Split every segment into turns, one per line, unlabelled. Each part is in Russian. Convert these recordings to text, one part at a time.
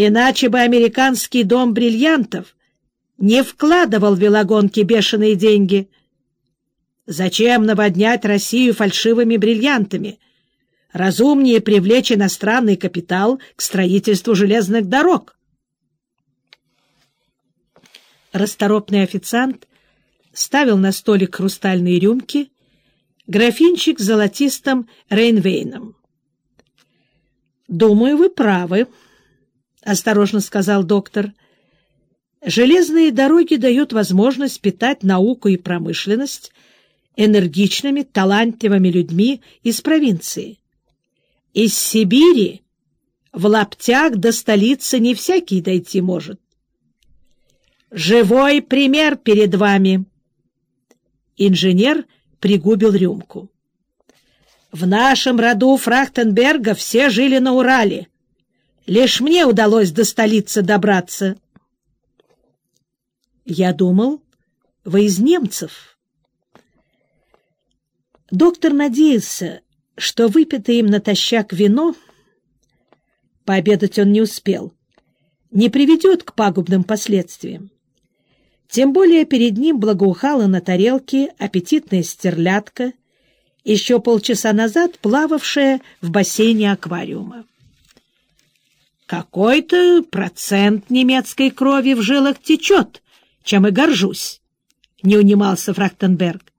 Иначе бы американский дом бриллиантов не вкладывал в велогонки бешеные деньги. Зачем наводнять Россию фальшивыми бриллиантами? Разумнее привлечь иностранный капитал к строительству железных дорог. Расторопный официант ставил на столик хрустальные рюмки, графинчик с золотистым Рейнвейном. «Думаю, вы правы», — осторожно сказал доктор. «Железные дороги дают возможность питать науку и промышленность энергичными, талантливыми людьми из провинции. Из Сибири в лаптях до столицы не всякий дойти может. Живой пример перед вами!» Инженер пригубил рюмку. «В нашем роду Фрахтенберга все жили на Урале. Лишь мне удалось до столицы добраться». «Я думал, вы из немцев». Доктор надеялся, что выпитое им натощак вино, пообедать он не успел, не приведет к пагубным последствиям. Тем более перед ним благоухала на тарелке аппетитная стерлядка, еще полчаса назад плававшая в бассейне аквариума. «Какой-то процент немецкой крови в жилах течет, чем и горжусь», — не унимался Фрахтенберг.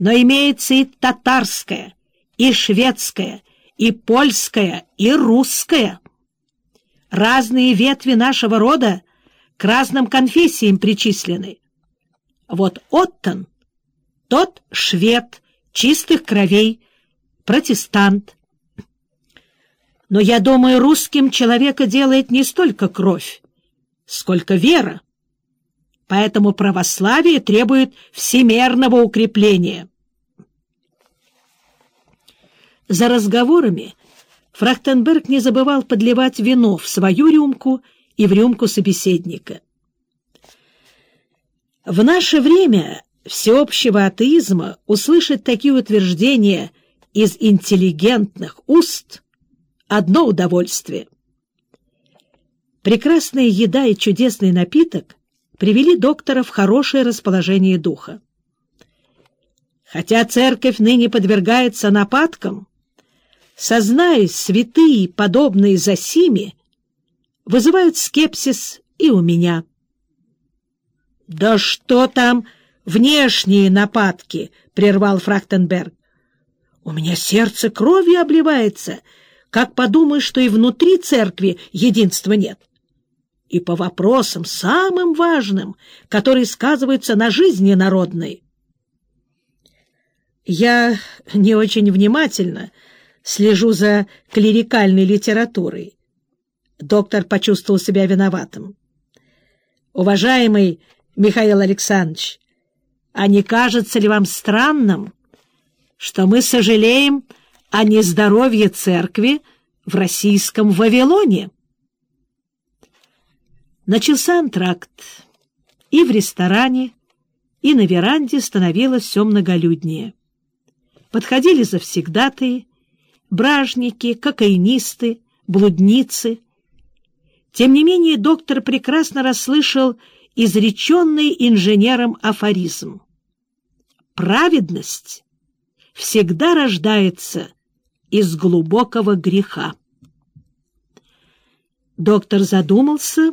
«Но имеется и татарская, и шведская, и польская, и русская. Разные ветви нашего рода к разным конфессиям причислены. Вот Оттон, тот швед, чистых кровей, протестант. Но, я думаю, русским человека делает не столько кровь, сколько вера. Поэтому православие требует всемерного укрепления. За разговорами Фрахтенберг не забывал подливать вино в свою рюмку и в рюмку собеседника. В наше время всеобщего атеизма услышать такие утверждения из интеллигентных уст — одно удовольствие. Прекрасная еда и чудесный напиток привели доктора в хорошее расположение духа. Хотя церковь ныне подвергается нападкам, сознаясь святые, подобные Засиме, вызывают скепсис и у меня. — Да что там внешние нападки? — прервал Фрахтенберг. — У меня сердце кровью обливается, как подумаешь, что и внутри церкви единства нет. И по вопросам самым важным, которые сказываются на жизни народной. Я не очень внимательно слежу за клерикальной литературой, Доктор почувствовал себя виноватым. «Уважаемый Михаил Александрович, а не кажется ли вам странным, что мы сожалеем о нездоровье церкви в российском Вавилоне?» Начался антракт, и в ресторане, и на веранде становилось все многолюднее. Подходили завсегдатые, бражники, кокаинисты, блудницы — тем не менее доктор прекрасно расслышал изреченный инженером афоризм. Праведность всегда рождается из глубокого греха. Доктор задумался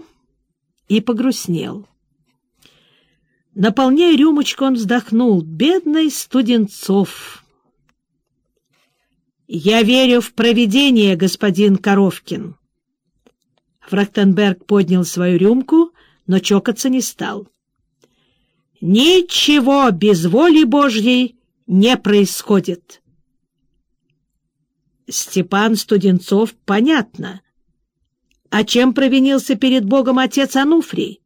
и погрустнел. Наполняя рюмочку, он вздохнул. «Бедный Студенцов!» «Я верю в провидение, господин Коровкин!» Фрахтенберг поднял свою рюмку, но чокаться не стал. «Ничего без воли Божьей не происходит!» Степан Студенцов понятно. А чем провинился перед Богом отец Ануфрий?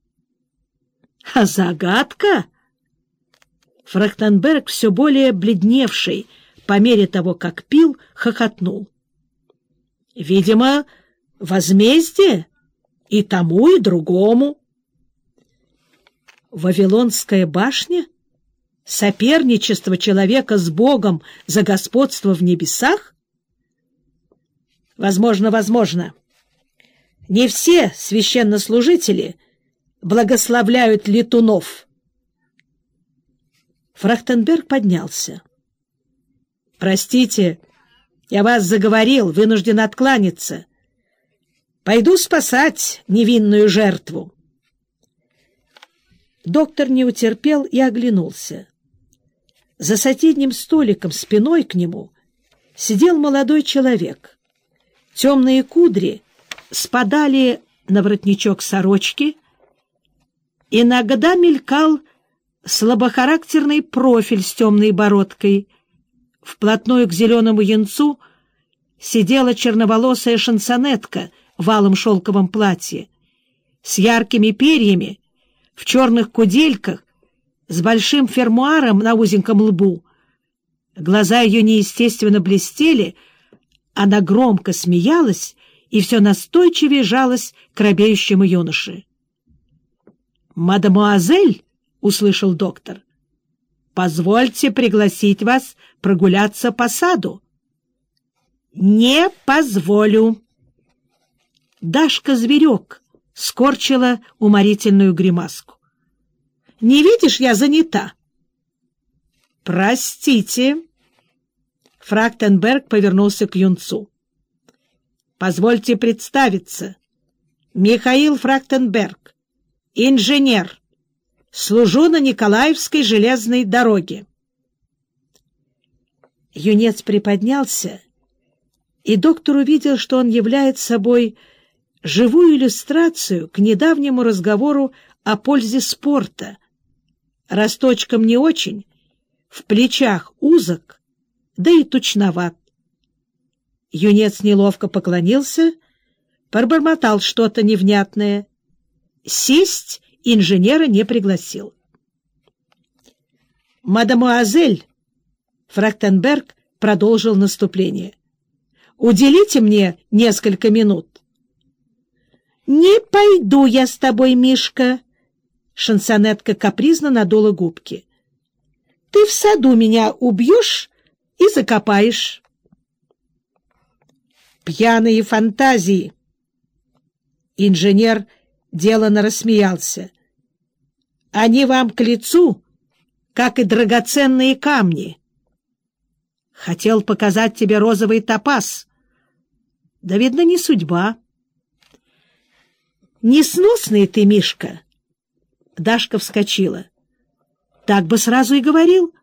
А загадка? Фрахтенберг, все более бледневший, по мере того, как пил, хохотнул. Видимо, возмездие и тому, и другому. Вавилонская башня? Соперничество человека с Богом за господство в небесах? Возможно, возможно. Не все священнослужители благословляют летунов. Фрахтенберг поднялся. — Простите, я вас заговорил, вынужден откланяться. Пойду спасать невинную жертву. Доктор не утерпел и оглянулся. За соседним столиком спиной к нему сидел молодой человек. Темные кудри спадали на воротничок сорочки, иногда мелькал слабохарактерный профиль с темной бородкой. Вплотную к зеленому янцу сидела черноволосая шансонетка в алом шелковом платье, с яркими перьями, в черных кудельках, с большим фермуаром на узеньком лбу. Глаза ее неестественно блестели, она громко смеялась и все настойчивее жалась к робеющему юноше. «Мадемуазель!» — услышал доктор. «Позвольте пригласить вас прогуляться по саду». «Не позволю». Дашка-зверек скорчила уморительную гримаску. «Не видишь, я занята». «Простите». Фрактенберг повернулся к юнцу. «Позвольте представиться. Михаил Фрактенберг, инженер. Служу на Николаевской железной дороге». Юнец приподнялся, и доктор увидел, что он является собой живую иллюстрацию к недавнему разговору о пользе спорта. Росточком не очень, в плечах узок, да и тучноват. Юнец неловко поклонился, пробормотал что-то невнятное. Сесть инженера не пригласил. «Мадемуазель!» Фрактенберг продолжил наступление. «Уделите мне несколько минут». «Не пойду я с тобой, Мишка!» Шансонетка капризно надула губки. «Ты в саду меня убьешь и закопаешь». «Пьяные фантазии!» Инженер делано рассмеялся. «Они вам к лицу, как и драгоценные камни. Хотел показать тебе розовый топаз. Да, видно, не судьба». Несносный ты, Мишка! Дашка вскочила. Так бы сразу и говорил.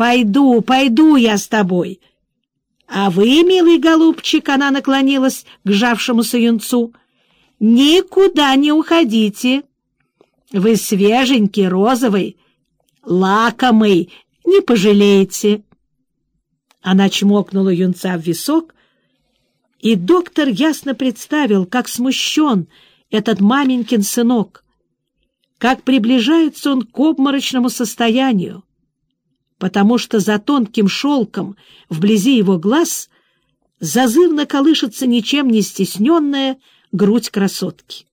Пойду, пойду я с тобой. А вы, милый голубчик, она наклонилась к жавшемуся юнцу, никуда не уходите. Вы свеженький, розовый, лакомый, не пожалеете. Она чмокнула юнца в висок, и доктор ясно представил, как смущен, этот маменькин сынок, как приближается он к обморочному состоянию, потому что за тонким шелком вблизи его глаз зазывно колышется ничем не стесненная грудь красотки.